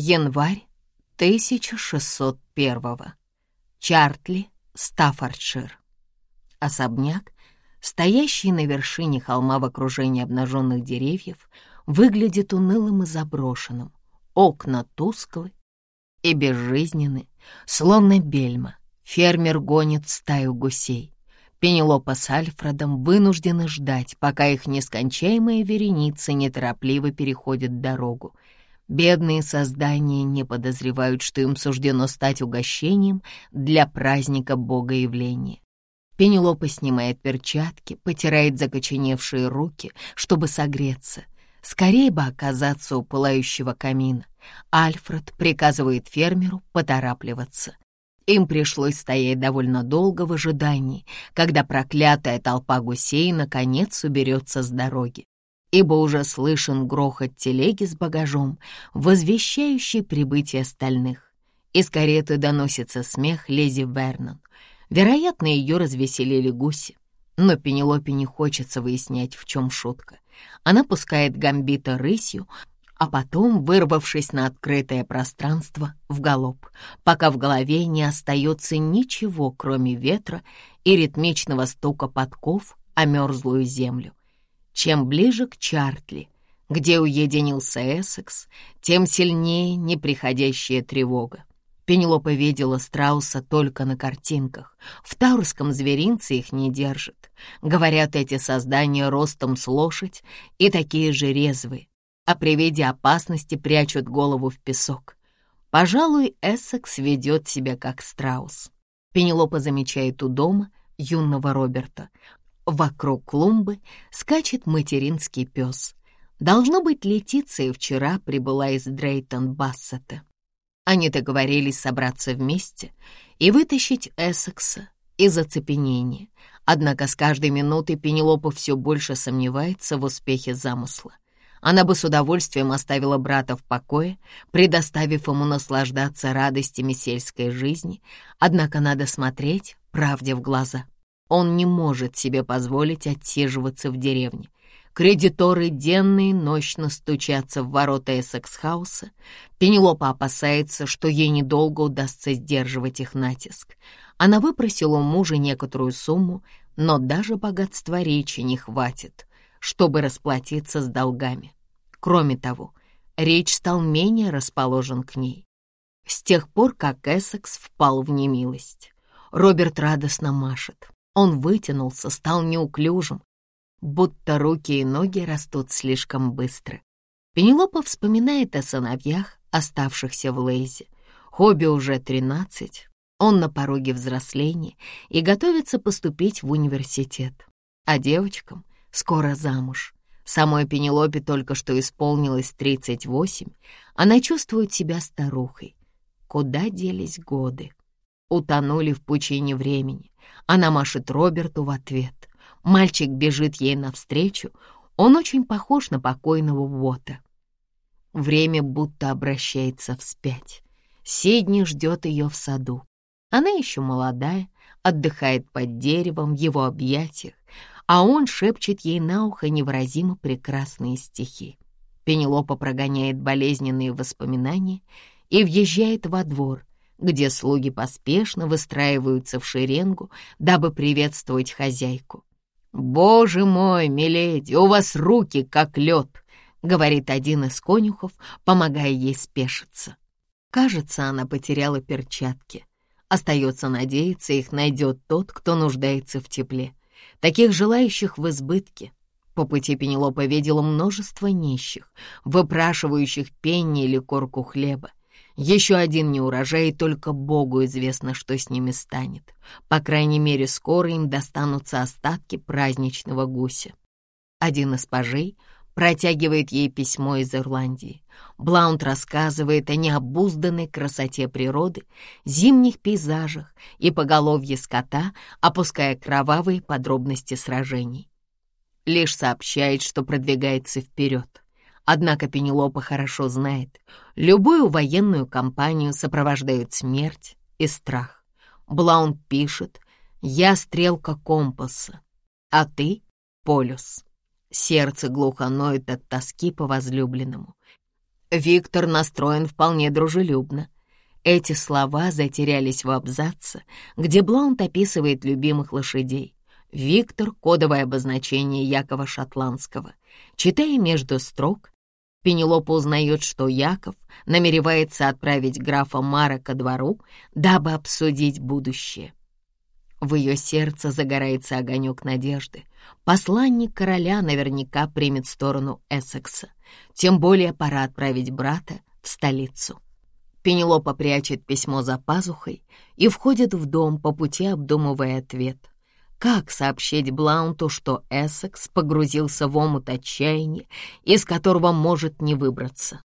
Январь 1601 Чартли, Стаффордшир. Особняк, стоящий на вершине холма в окружении обнаженных деревьев, выглядит унылым и заброшенным. Окна тусклы и безжизненны, словно бельма. Фермер гонит стаю гусей. Пенелопа с Альфредом вынуждены ждать, пока их нескончаемые вереницы неторопливо переходят дорогу. Бедные создания не подозревают, что им суждено стать угощением для праздника Богоявления. Пенелопа снимает перчатки, потирает закоченевшие руки, чтобы согреться. Скорее бы оказаться у пылающего камина. Альфред приказывает фермеру поторапливаться. Им пришлось стоять довольно долго в ожидании, когда проклятая толпа гусей наконец уберется с дороги, ибо уже слышен грохот телеги с багажом, возвещающий прибытие остальных. Из кареты доносится смех Лези Вернон. Вероятно, ее развеселили гуси. Но Пенелопе не хочется выяснять, в чем шутка. Она пускает гамбита рысью, а потом, вырвавшись на открытое пространство, в галоп, пока в голове не остается ничего, кроме ветра и ритмичного стука подков о мерзлую землю. Чем ближе к Чартли, где уединился Эссекс, тем сильнее неприходящая тревога. Пенелопа видела страуса только на картинках. В таурском зверинце их не держат. Говорят, эти создания ростом с лошадь и такие же резвые, а при виде опасности прячут голову в песок. Пожалуй, Эссекс ведет себя как страус. Пенелопа замечает у дома юного Роберта. Вокруг клумбы скачет материнский пес. Должно быть, Летиция вчера прибыла из Дрейтон-Бассета. Они договорились собраться вместе и вытащить Эссекса из оцепенения. Однако с каждой минутой Пенелопа все больше сомневается в успехе замысла. Она бы с удовольствием оставила брата в покое, предоставив ему наслаждаться радостями сельской жизни, однако надо смотреть правде в глаза. Он не может себе позволить отсиживаться в деревне. Кредиторы денно и ночно стучатся в ворота Эссекс-хауса. Пенелопа опасается, что ей недолго удастся сдерживать их натиск. Она выпросила у мужа некоторую сумму, но даже богатства речи не хватит чтобы расплатиться с долгами. Кроме того, речь стал менее расположен к ней. С тех пор, как Эссекс впал в немилость, Роберт радостно машет. Он вытянулся, стал неуклюжим, будто руки и ноги растут слишком быстро. Пенелопа вспоминает о сыновьях, оставшихся в Лейзе. Хобби уже тринадцать, он на пороге взросления и готовится поступить в университет. А девочкам скоро замуж. Самой Пенелопе только что исполнилось 38. Она чувствует себя старухой. Куда делись годы? Утонули в пучине времени. Она машет Роберту в ответ. Мальчик бежит ей навстречу. Он очень похож на покойного Вота. Время будто обращается вспять. Сидни ждет ее в саду. Она еще молодая, отдыхает под деревом в его объятиях а он шепчет ей на ухо невыразимо прекрасные стихи. Пенелопа прогоняет болезненные воспоминания и въезжает во двор, где слуги поспешно выстраиваются в шеренгу, дабы приветствовать хозяйку. «Боже мой, миледи, у вас руки как лед!» — говорит один из конюхов, помогая ей спешиться. Кажется, она потеряла перчатки. Остается надеяться, их найдет тот, кто нуждается в тепле. Таких желающих в избытке. По пути Пенелопа видела множество нищих, выпрашивающих пенни или корку хлеба. Еще один неурожай, и только Богу известно, что с ними станет. По крайней мере, скоро им достанутся остатки праздничного гуся. Один из пажей протягивает ей письмо из Ирландии. Блаунд рассказывает о необузданной красоте природы, зимних пейзажах и поголовье скота, опуская кровавые подробности сражений. Лишь сообщает, что продвигается вперед. Однако Пенелопа хорошо знает, любую военную кампанию сопровождают смерть и страх. Блаунд пишет «Я стрелка компаса, а ты — полюс». Сердце глухо ноет от тоски по возлюбленному. Виктор настроен вполне дружелюбно. Эти слова затерялись в абзаце, где Блаунд описывает любимых лошадей. Виктор — кодовое обозначение Якова Шотландского. Читая между строк, Пенелопа узнает, что Яков намеревается отправить графа Мара ко двору, дабы обсудить будущее. В ее сердце загорается огонек надежды. Посланник короля наверняка примет сторону Эссекса. Тем более пора отправить брата в столицу. Пенелопа прячет письмо за пазухой и входит в дом, по пути обдумывая ответ. Как сообщить Блаунту, что Эссекс погрузился в омут отчаяния, из которого может не выбраться?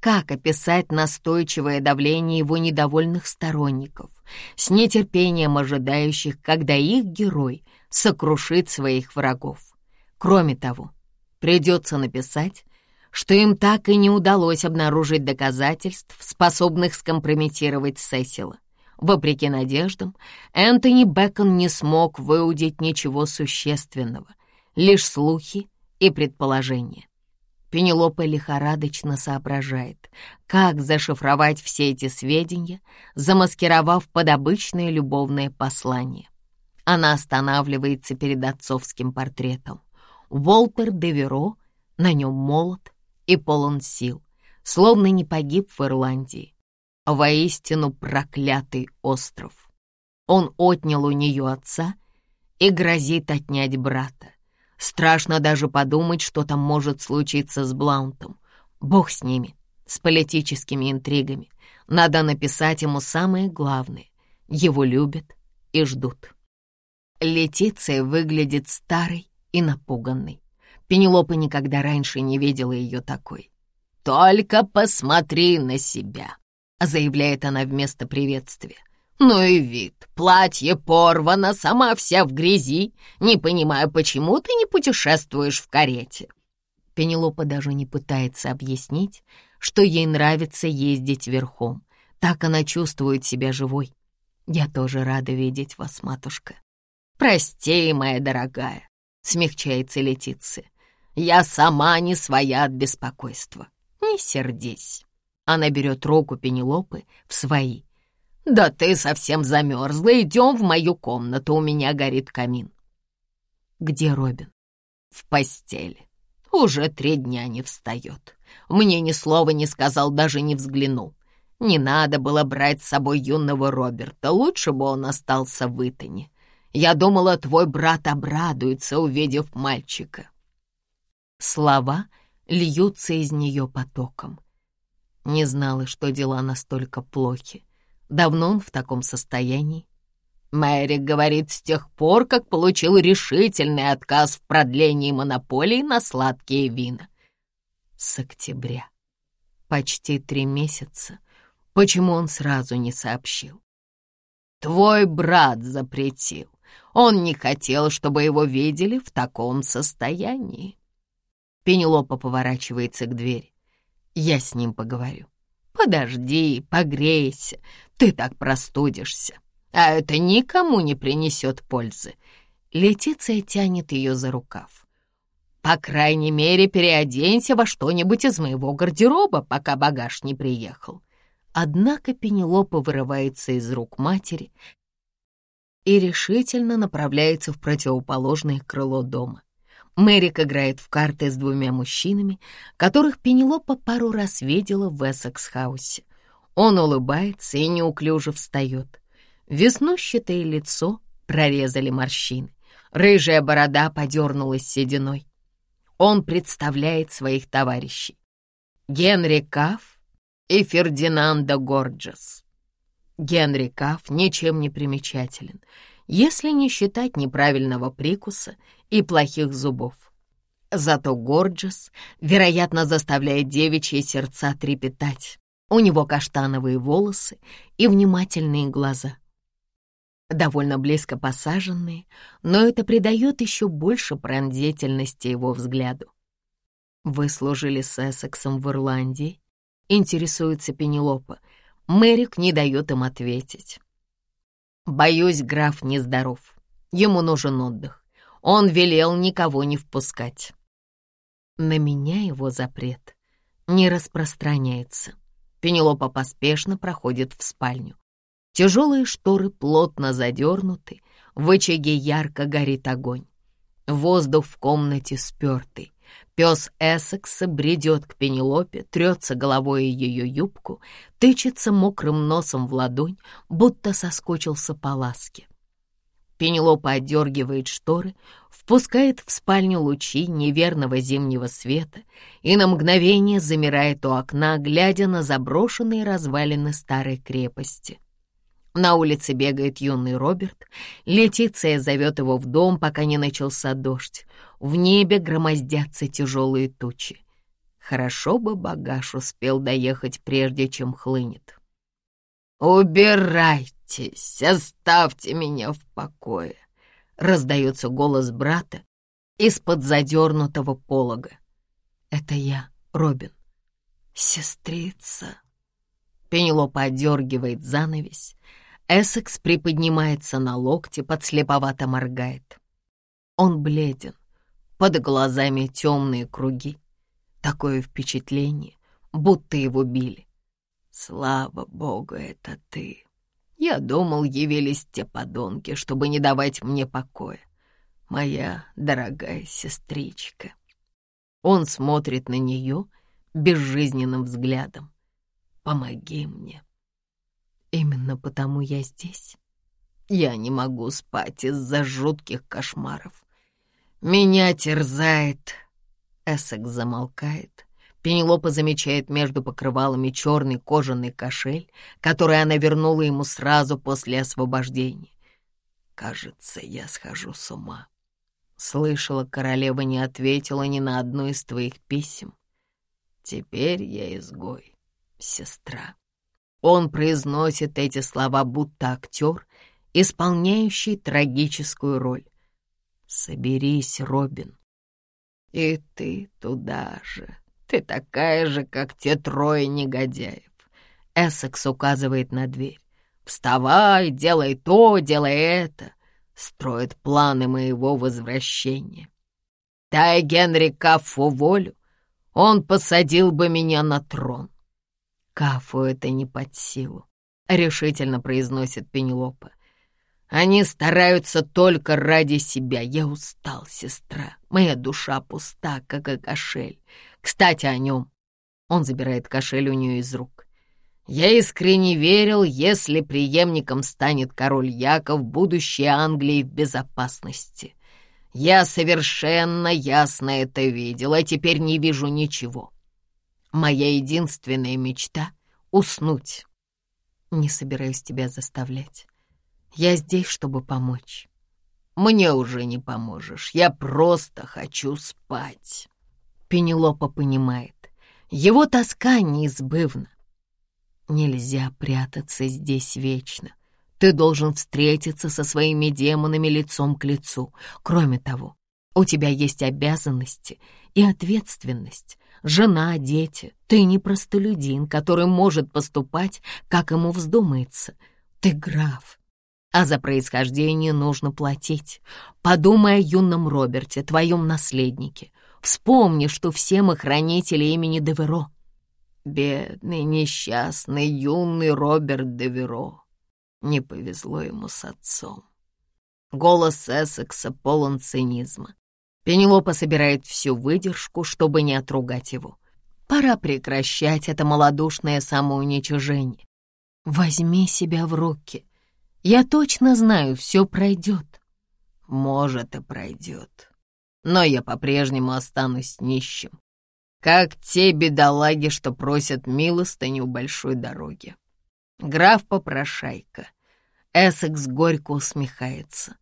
Как описать настойчивое давление его недовольных сторонников, с нетерпением ожидающих, когда их герой сокрушит своих врагов? Кроме того, придется написать, что им так и не удалось обнаружить доказательств, способных скомпрометировать Сесила. Вопреки надеждам, Энтони Бэкон не смог выудить ничего существенного, лишь слухи и предположения. Пенелопа лихорадочно соображает, как зашифровать все эти сведения, замаскировав под обычное любовное послание. Она останавливается перед отцовским портретом. Волтер де Веро, на нем молод и полон сил, словно не погиб в Ирландии. Воистину проклятый остров. Он отнял у нее отца и грозит отнять брата. Страшно даже подумать, что там может случиться с Блаунтом. Бог с ними, с политическими интригами. Надо написать ему самое главное. Его любят и ждут. Летиция выглядит старой и напуганной. Пенелопа никогда раньше не видела ее такой. «Только посмотри на себя», — заявляет она вместо приветствия. Ну и вид, платье порвано, сама вся в грязи. Не понимаю, почему ты не путешествуешь в карете. Пенелопа даже не пытается объяснить, что ей нравится ездить верхом. Так она чувствует себя живой. Я тоже рада видеть вас, матушка. Прости, моя дорогая, смягчается Летиция. Я сама не своя от беспокойства. Не сердись. Она берет руку Пенелопы в свои «Да ты совсем замерзла. Идем в мою комнату, у меня горит камин». «Где Робин?» «В постели. Уже три дня не встает. Мне ни слова не сказал, даже не взглянул. Не надо было брать с собой юного Роберта, лучше бы он остался в Итоне. Я думала, твой брат обрадуется, увидев мальчика». Слова льются из нее потоком. Не знала, что дела настолько плохи. Давно он в таком состоянии? Мэри говорит, с тех пор, как получил решительный отказ в продлении монополии на сладкие вина. С октября. Почти три месяца. Почему он сразу не сообщил? Твой брат запретил. Он не хотел, чтобы его видели в таком состоянии. Пенелопа поворачивается к двери. Я с ним поговорю. Подожди, погрейся, ты так простудишься, а это никому не принесет пользы. Летиция тянет ее за рукав. По крайней мере, переоденься во что-нибудь из моего гардероба, пока багаж не приехал. Однако Пенелопа вырывается из рук матери и решительно направляется в противоположное крыло дома. Мэрик играет в карты с двумя мужчинами, которых Пенелопа пару раз видела в Эссекс-хаусе. Он улыбается и неуклюже встает. Веснущатое лицо прорезали морщины. Рыжая борода подернулась сединой. Он представляет своих товарищей. Генри Каф и Фердинанда Горджес. Генри Каф ничем не примечателен, если не считать неправильного прикуса и плохих зубов. Зато Горджес, вероятно, заставляет девичьи сердца трепетать. У него каштановые волосы и внимательные глаза. Довольно близко посаженные, но это придает еще больше пронзительности его взгляду. «Вы служили с Эссексом в Ирландии?» — интересуется Пенелопа. Мэрик не дает им ответить. «Боюсь, граф нездоров. Ему нужен отдых. Он велел никого не впускать». На меня его запрет не распространяется. Пенелопа поспешно проходит в спальню. Тяжелые шторы плотно задернуты, в очаге ярко горит огонь. Воздух в комнате спертый. Пес Эссекса бредет к Пенелопе, трется головой ее юбку, тычется мокрым носом в ладонь, будто соскочился по ласке. Пенелопа отдергивает шторы, впускает в спальню лучи неверного зимнего света и на мгновение замирает у окна, глядя на заброшенные развалины старой крепости. На улице бегает юный Роберт. Летиция зовет его в дом, пока не начался дождь. В небе громоздятся тяжелые тучи. Хорошо бы багаж успел доехать, прежде чем хлынет. «Убирайтесь, оставьте меня в покое!» — раздается голос брата из-под задернутого полога. «Это я, Робин. Сестрица!» Пенелопа отдергивает занавесь, Эссекс приподнимается на локте, подслеповато моргает. Он бледен, под глазами темные круги. Такое впечатление, будто его били. Слава богу, это ты. Я думал, явились те подонки, чтобы не давать мне покоя. Моя дорогая сестричка. Он смотрит на нее безжизненным взглядом. Помоги мне. Именно потому я здесь. Я не могу спать из-за жутких кошмаров. Меня терзает... Эссекс замолкает. Пенелопа замечает между покрывалами черный кожаный кошель, который она вернула ему сразу после освобождения. «Кажется, я схожу с ума». Слышала, королева не ответила ни на одно из твоих писем. Теперь я изгой, сестра. Он произносит эти слова, будто актер, исполняющий трагическую роль. «Соберись, Робин». «И ты туда же. Ты такая же, как те трое негодяев». Эссекс указывает на дверь. «Вставай, делай то, делай это». Строит планы моего возвращения. Дай Генри Каффу волю, он посадил бы меня на трон. Кафу это не под силу, — решительно произносит Пенелопа. Они стараются только ради себя. Я устал, сестра. Моя душа пуста, как и кошель. Кстати, о нем. Он забирает кошель у нее из рук. Я искренне верил, если преемником станет король Яков, будущее Англии в безопасности. Я совершенно ясно это видел, а теперь не вижу ничего. Моя единственная мечта — уснуть. Не собираюсь тебя заставлять. Я здесь, чтобы помочь. Мне уже не поможешь. Я просто хочу спать. Пенелопа понимает. Его тоска неизбывна. Нельзя прятаться здесь вечно. Ты должен встретиться со своими демонами лицом к лицу. Кроме того, у тебя есть обязанности и ответственность. Жена, дети. Ты не простолюдин, который может поступать, как ему вздумается. Ты граф. А за происхождение нужно платить. Подумай о юном Роберте, твоем наследнике. Вспомни, что все мы хранители имени Деверо. Бедный, несчастный, юный Роберт Деверо. Не повезло ему с отцом. Голос Эссекса полон цинизма. Пенелопа собирает всю выдержку, чтобы не отругать его. Пора прекращать это малодушное самоуничижение. Возьми себя в руки. Я точно знаю, все пройдет. Может, и пройдет. Но я по-прежнему останусь нищим. Как те бедолаги, что просят милостыню у большой дороги. Граф-попрошайка. Эссекс горько усмехается.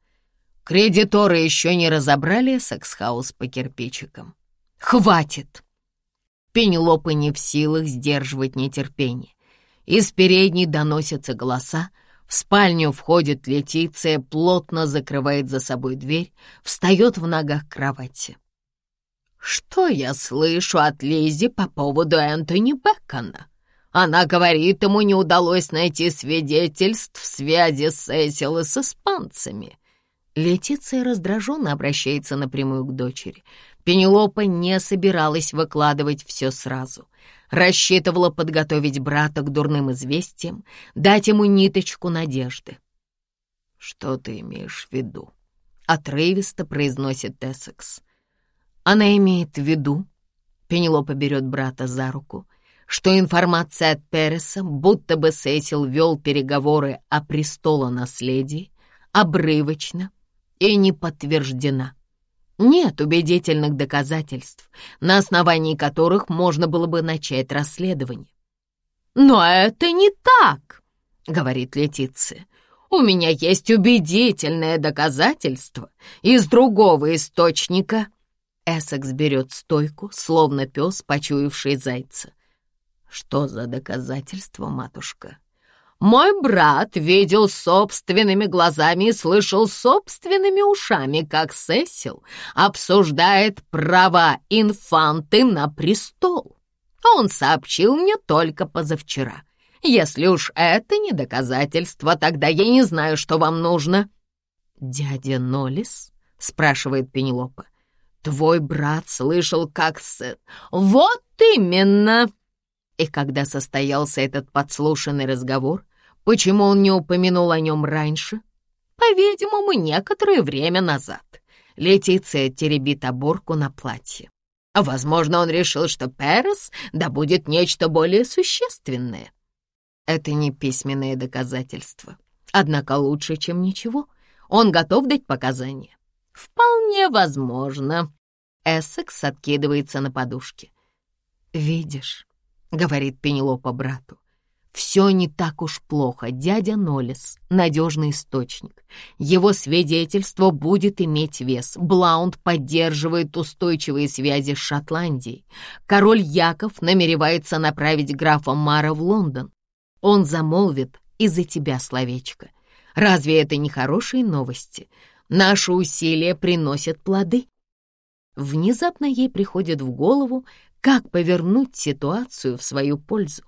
Кредиторы еще не разобрали секс-хаус по кирпичикам. Хватит! Пенелопа не в силах сдерживать нетерпение. Из передней доносятся голоса, в спальню входит Летиция, плотно закрывает за собой дверь, встает в ногах кровати. «Что я слышу от Лизи по поводу Энтони Бекона? Она говорит, ему не удалось найти свидетельств в связи с Эсил и с испанцами. Летиция раздраженно обращается напрямую к дочери. Пенелопа не собиралась выкладывать все сразу. Рассчитывала подготовить брата к дурным известиям, дать ему ниточку надежды. «Что ты имеешь в виду?» — отрывисто произносит Эссекс. Она имеет в виду, Пенелопа берет брата за руку, что информация от Переса, будто бы Сесил вел переговоры о престолонаследии, обрывочна и не подтверждена. Нет убедительных доказательств, на основании которых можно было бы начать расследование. «Но это не так», — говорит Летиция. «У меня есть убедительное доказательство из другого источника». Эссекс берет стойку, словно пес, почуявший зайца. Что за доказательство, матушка? Мой брат видел собственными глазами и слышал собственными ушами, как Сесил обсуждает права инфанты на престол. Он сообщил мне только позавчера. Если уж это не доказательство, тогда я не знаю, что вам нужно. «Дядя Нолис?» — спрашивает Пенелопа. Твой брат слышал, как сын. Вот именно! И когда состоялся этот подслушанный разговор, почему он не упомянул о нем раньше? По-видимому, некоторое время назад. Летиция теребит оборку на платье. Возможно, он решил, что Перес добудет нечто более существенное. Это не письменное доказательство. Однако лучше, чем ничего. Он готов дать показания. Вполне возможно. Эссекс откидывается на подушке. «Видишь», — говорит Пенелопа брату, «все не так уж плохо. Дядя Нолис — надежный источник. Его свидетельство будет иметь вес. Блаунд поддерживает устойчивые связи с Шотландией. Король Яков намеревается направить графа Мара в Лондон. Он замолвит из-за тебя словечко. Разве это не хорошие новости? Наши усилия приносят плоды». Внезапно ей приходит в голову, как повернуть ситуацию в свою пользу.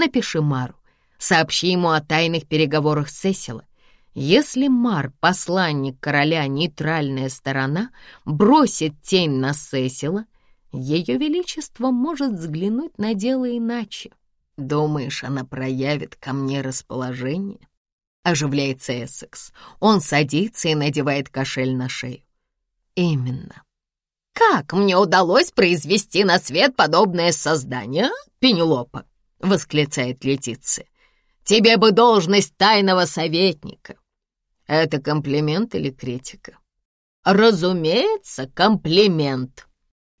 Напиши Мару, сообщи ему о тайных переговорах Сесила. Если Мар, посланник короля, нейтральная сторона, бросит тень на Сесила, ее величество может взглянуть на дело иначе. Думаешь, она проявит ко мне расположение? Оживляется Эссекс. Он садится и надевает кошель на шею. Именно. «Как мне удалось произвести на свет подобное создание, а, Пенелопа?» — восклицает Летиция. «Тебе бы должность тайного советника». Это комплимент или критика? Разумеется, комплимент.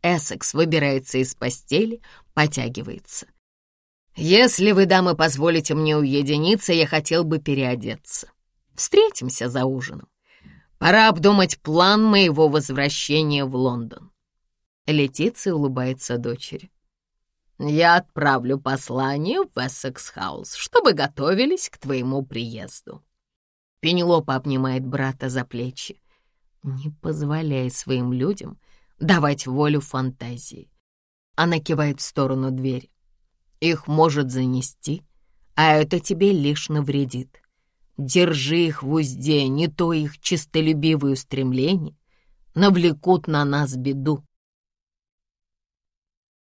Эссекс выбирается из постели, потягивается. Если вы, дамы, позволите мне уединиться, я хотел бы переодеться. Встретимся за ужином. Пора обдумать план моего возвращения в Лондон. Летиция улыбается дочери. Я отправлю послание в Эссекс-хаус, чтобы готовились к твоему приезду. Пенелопа обнимает брата за плечи. Не позволяй своим людям давать волю фантазии. Она кивает в сторону двери. Их может занести, а это тебе лишь навредит. Держи их в узде, не то их чистолюбивые устремления навлекут на нас беду.